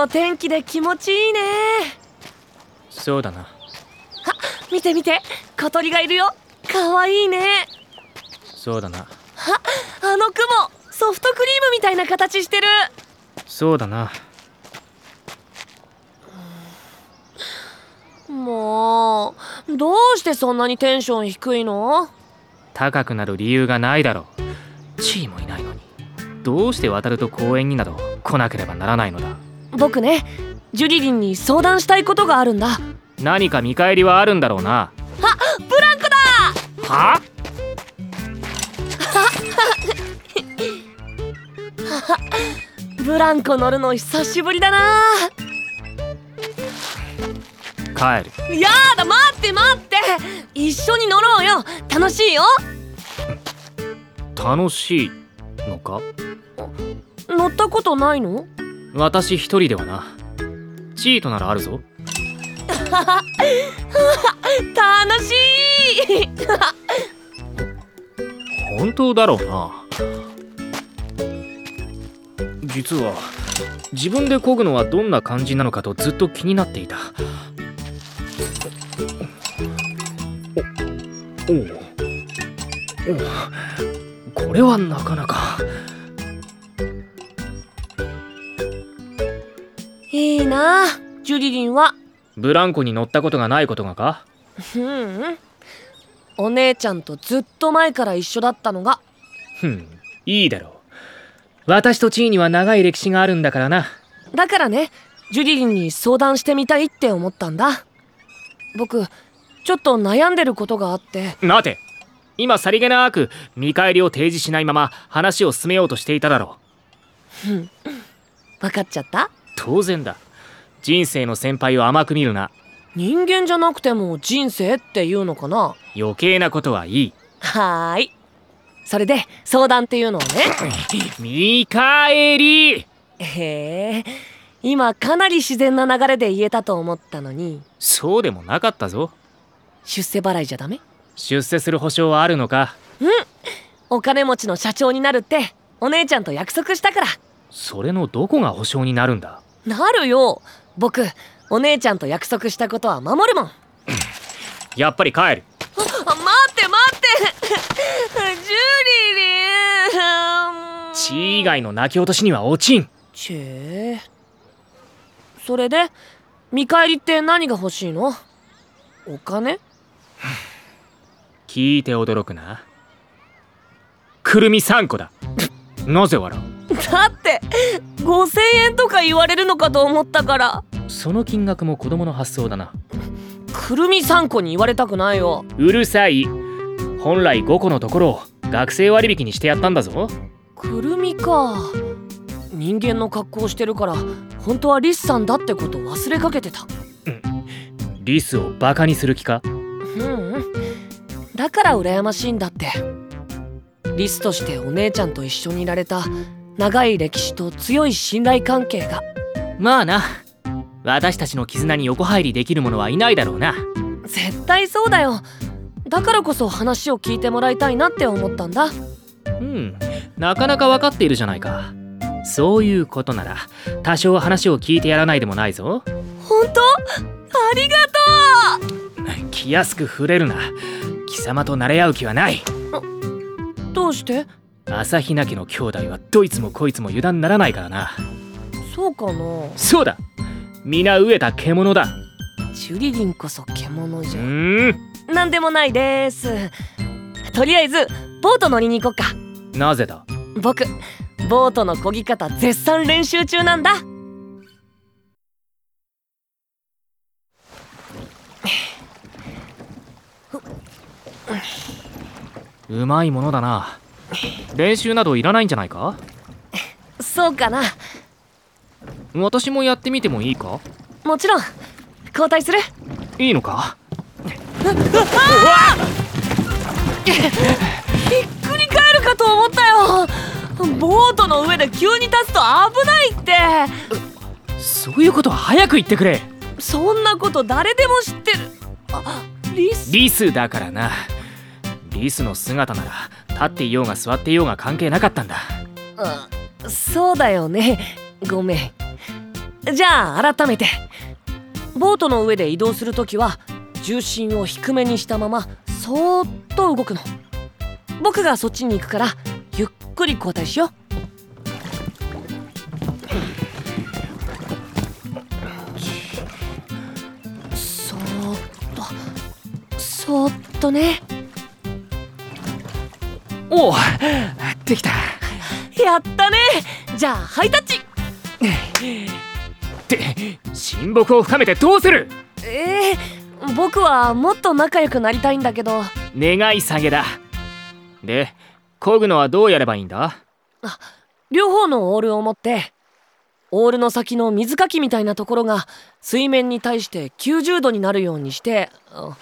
お天気で気持ちいいね。そうだな。見て見て。小鳥がいるよ。かわいいね。そうだな。ああの雲。ソフトクリームみたいな形してる。そうだな。もうどうしてそんなにテンション低いの？高くなる理由がないだろう。地位もいないのに。どうして渡ると公園になど来なければならないのだ僕ねジュリリンに相談したいことがあるんだ。何か見返りはあるんだろうな。あブランコだ！は？ブランコ乗るの久しぶりだな。帰る。やだ待って待って。一緒に乗ろうよ。楽しいよ。楽しいのか？乗ったことないの？私一人ではな。チートならあるぞ。楽しい。本当だろうな。実は自分で漕ぐのはどんな感じなのかとずっと気になっていた。おおうおうこれはなかなかジュリリンは？ブランコに乗ったことがないことがか？うん。お姉ちゃんとずっと前から一緒だったのが。ふん。いいだろう。私とチーには長い歴史があるんだからな。だからねジュリリンに相談してみたいって思ったんだ。僕ちょっと悩んでることがあって。待て。今さりげなく見返りを提示しないまま話を進めようとしていただろ分かっちゃったう当然だ人生の先輩を甘く見るな。人間じゃなくても人生っていうのかな？余計なことはいい。はーい。それで相談っていうのをね。見返り。へえ今かなり自然な流れで言えたと思ったのに。そうでもなかったぞ。出世払いじゃダメ？出世する保証はあるのか？お金持ちの社長になるってお姉ちゃんと約束したから。それのどこが保証になるんだ？なるよ僕お姉ちゃんと約束したことは守るもん。あ やっぱり帰る。待って待って。ジュリリン。血以外の泣き落としには落ちん。ちえそれで見返りって何が欲しいの？お金？聞いて驚くな。くるみ3個だ。なぜ笑う？だって5000円とか言われるのかと思ったからその金額も子供の発想だな。くるみ3個に言われたくないよ。うるさい。本来5個のところを学生割引にしてやったんだぞ。くるみか。人間の格好してるから本当はリスさんだってこと忘れかけてた。リスをバカにする気か？うんうん。だから羨ましいんだって。リスとしてお姉ちゃんと一緒にいられた長い歴史と強い信頼関係が。まあな私たちの絆に横入りできる者はいないだろうな。絶対そうだよ。だからこそ話を聞いてもらいたいなって思ったんだ。うん。なかなか分かっているじゃないか。そういうことなら多少話を聞いてやらないでもないぞ。本当？ありが気安く触れるな。貴様と慣れ合う気はない。とうどうして？朝比奈家の兄弟はどいつもこいつも油断ならないからな。そうかな？そうだ皆飢えた獣だ。ジュリリンこそ獣うじゃ。んーん。なんでもないです。とりあえずボート乗りに行こっか。なぜだ？僕ボートの漕ぎ方絶賛練習中なんだ。うまいものだな。練習などいらないんじゃないか？そうかな私もやってみてもいいか？もちろん。交代する。いいのか？ひっくり返るかと思ったよ。ボートの上で急に立つと危ないって。そういうことは早く言ってくれ。そんなこと誰でも知ってる。あリス。リスだからな。リスの姿なら立っていようが座っていようが関係なかったんだ。うんそうだよね。ごめんじゃあ改めて。ボートの上で移動するときは重心を低めにしたままそーっと動くの。僕がそっちに行くからゆっくり交代しよう。そーっと。そーっとね。おおできた。やったね。じゃあハイタッチって親睦を深めてどうする。えー、僕はもっと仲良くなりたいんだけど。願い下げだ。で漕ぐのはどうやればいいんだ？両方のオールを持ってオールの先の水かきみたいなところが水面に対して90度になるようにしてあ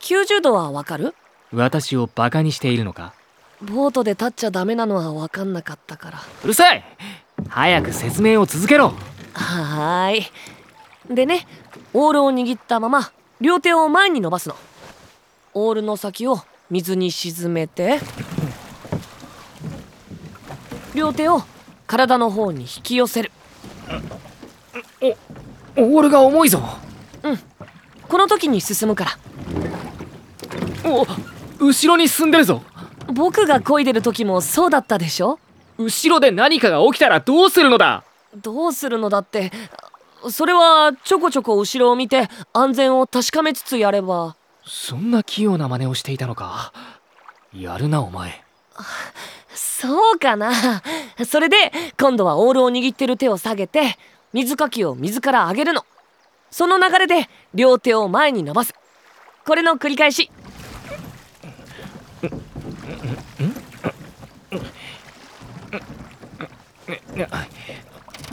90度はわかる？私をバカにしているのか？ボートで立っちゃダメなのは分かんなかったから。うるさい！早く説明を続けろはーい。でねオールを握ったまま両手を前に伸ばすの。オールの先を水に沈めて両手を体の方に引き寄せる。オールが重いぞ。この時に進むから。お後ろに進んでるぞ。僕が漕いでる時もそうだったでしょ？後ろで何かが起きたらどうするのだどうするのだって。それはちょこちょこ後ろを見て安全を確かめつつやれば。そんな器用な真似をしていたのか。やるなお前。そうかな。それで今度はオールを握ってる手を下げて水かきを水から上げるの。その流れで両手を前に伸ばす。これの繰り返し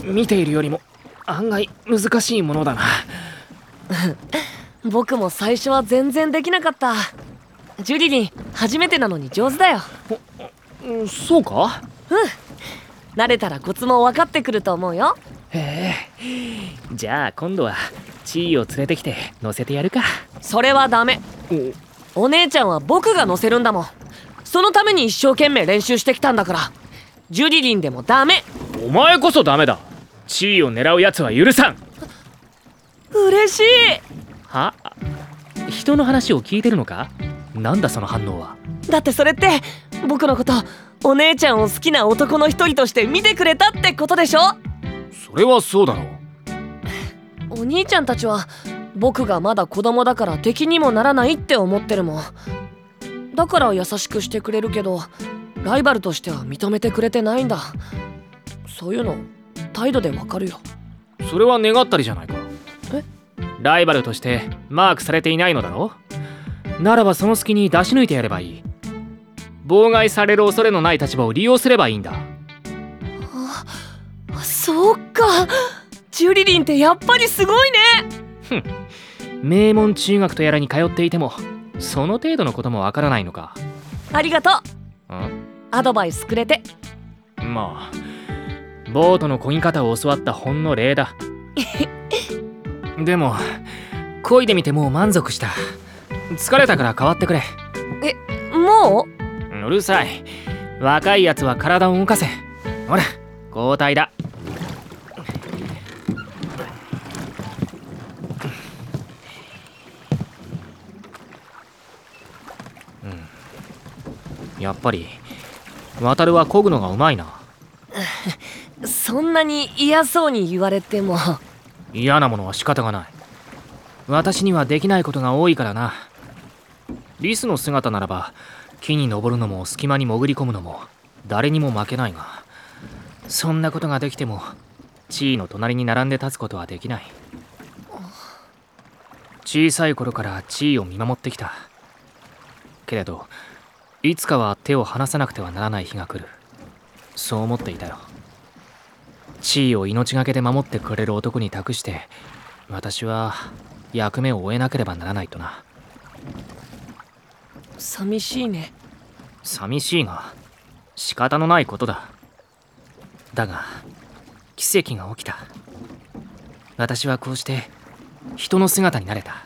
見ているよりも案外難しいものだな。僕も最初は全然できなかった。ジュリリン初めてなのに上手だよ。うんそうか？慣れたらコツも分かってくると思うよ。へえ。じゃあ今度はチーを連れてきて乗せてやるか。それはダメ。お姉ちゃんは僕が乗せるんだもん。そのために一生懸命練習してきたんだから。ジュリリンでもダメ。お前こそダメだ地位を狙うやつは許さん。嬉しい。は？人の話を聞いてるのか？なんだその反応は？だってそれって僕のことお姉ちゃんを好きな男の一人として見てくれたってことでしょ？それはそうだろう。お兄ちゃんたちは僕がまだ子供だから敵にもならないって思ってるもん。だから優しくしてくれるけどライバルとしては認めてくれてないんだ。そういうの態度でわかるよ。それは願ったりじゃないか。え？ライバルとしてマークされていないのだろ？ならばその隙に出し抜いてやればいい。妨害される恐れのない立場を利用すればいいんだ。そうか。ジュリリンってやっぱりすごいね。名門中学とやらに通っていてもその程度のこともわからないのか。ありがとうん。アドバイスくれて。まあボートの漕ぎ方を教わったほんの例だ。でも漕いでみてもう満足した。疲れたから代わってくれ。もう？うるさい。若いやつは体を動かせ。ほら交代だ。うん。やっぱり渡るは漕ぐのがうまいなそんなに嫌そうに言われても。嫌なものは仕方がない。私にはできないことが多いからな。リスの姿ならば木に登るのも隙間に潜り込むのも誰にも負けないがそんなことができても地位の隣に並んで立つことはできない。小さい頃から地位を見守ってきた。けれどいつかは手を離さなくてはならない日が来る。そう思っていたよ。地位を命がけで守ってくれる男に託して私は役目を終えなければならないとな。寂しいね。寂しいが仕方のないことだ。だが奇跡が起きた。私はこうして人の姿になれた。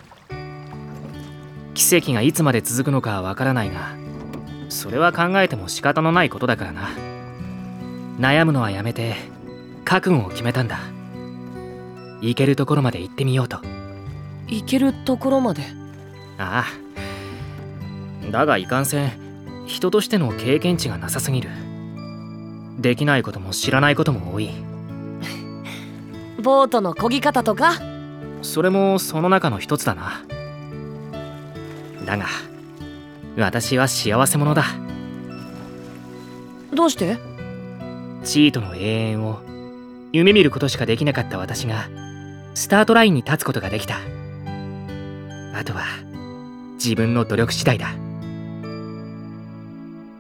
奇跡がいつまで続くのかはわからないがそれは考えても仕方のないことだからな。悩むのはやめて覚悟を決めたんだ。行けるところまで行ってみようと。行けるところまで？ああ。だがいかんせん人としての経験値がなさすぎる。できないことも知らないことも多い。ボートの漕ぎ方とか？それもその中の一つだな。だが私は幸せ者だ。どうして？チートの永遠を夢見ることしかできなかった私がスタートラインに立つことができた。あとは自分の努力次第だ。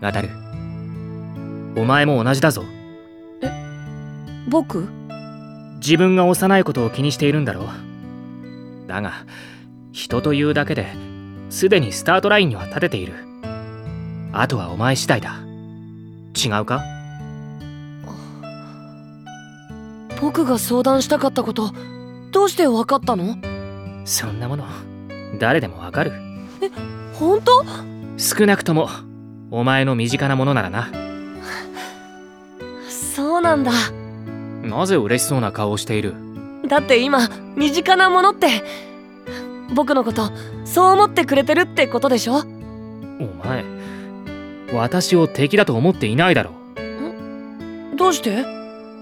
当たるお前も同じだぞ。僕？自分が幼いことを気にしているんだろう。だが人というだけですでにスタートラインには立てている。あとはお前次第だ。違うか？僕が相談したかったことどうして分かったの？そんなもの誰でもわかる。本当？少なくともお前の身近なものならな。そうなんだ。なぜ嬉しそうな顔をしている？だって今身近なものって僕のことそう思ってくれてるってことでしょ？お前私を敵だと思っていないだろう。どうして？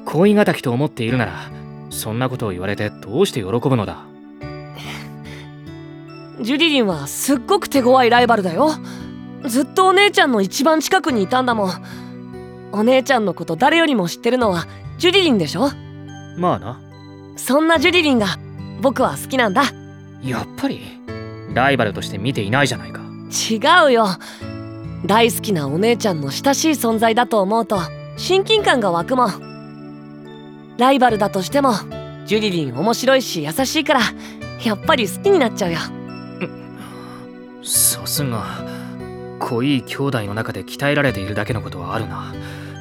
恋敵と思っているならそんなことを言われてどうして喜ぶのだ？ジュリリンはすっごく手強いライバルだよ。ずっとお姉ちゃんの一番近くにいたんだもん。お姉ちゃんのこと誰よりも知ってるのはジュリリンでしょ？まあな。そんなジュリリンが僕は好きなんだ。やっぱりライバルとして見ていないじゃないか。違うよ。大好きなお姉ちゃんの親しい存在だと思うと親近感が湧くもんライバルだとしてもジュリリン面白いし優しいからやっぱり好きになっちゃうよ。さすが。濃い兄弟の中で鍛えられているだけのことはあるな。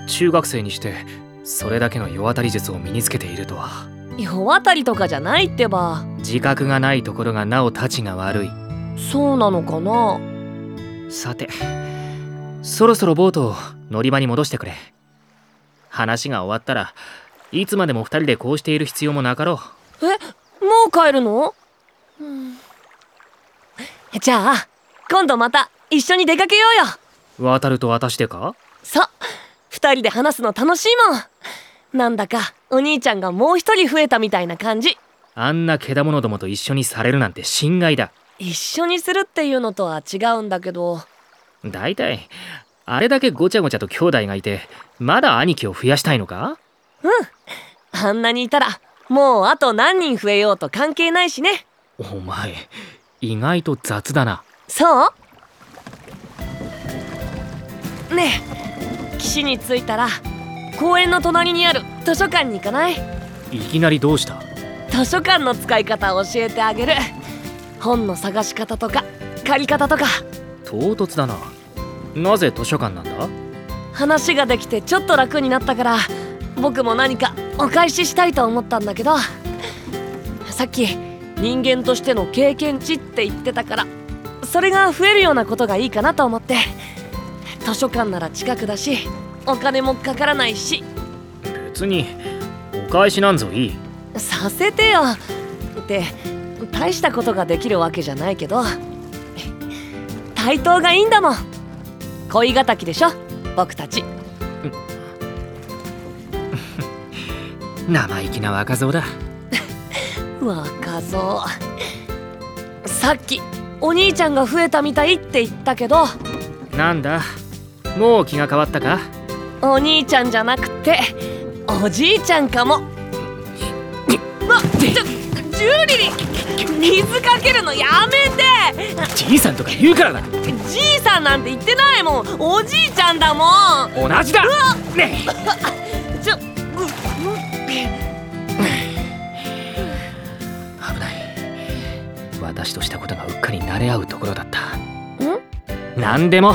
中学生にしてそれだけの世渡り術を身につけているとは。世渡りとかじゃないってば。自覚がないところがなおたちが悪い。そうなのかな？さてそろそろボートを乗り場に戻してくれ。話が終わったらいつまでも二人でこうしている必要もなかろえもう帰るの、うん、じゃあ今度また一緒に出かけようよ。う渡ると私でか？そう二人で話すの楽しいもん。なんだかお兄ちゃんがもう一人増えたみたいな感じ。あんなけだものどもと一緒にされるなんて心外だ。一緒にするっていうのとは違うんだけど。だいたいあれだけごちゃごちゃと兄弟がいてまだ兄貴を増やしたいのか？うんあんなにいたらもうあと何人増えようと関係ないしね。お前意外と雑だな。そう？ねえ岸に着いたら公園の隣にある図書館に行かない？いきなりどうした？図書館の使い方を教えてあげる。本の探し方とか借り方とか。唐突だな。なぜ図書館なんだ？話ができてちょっと楽になったから僕も何かお返ししたいと思ったんだけどさっき人間としての経験値って言ってたからそれが増えるようなことがいいかなと思って図書館なら近くだしお金もかからないし。別にお返しなんぞいい。させてよ。って大したことができるわけじゃないけど対等がいいんだもん。恋敵でしょ僕たち生意気な若造だ。若造。さっきお兄ちゃんが増えたみたいって言ったけど。なんだ？もう気が変わったか？お兄ちゃんじゃなくておじいちゃんかも。わちょジュリリン水かけるのやめて。じいさんとか言うからだ。じいさんなんて言ってないもん。おじいちゃんだもん。同じだ。ねちょ危ない。私としたことがうっかり慣れ合うところだった。ん？何でも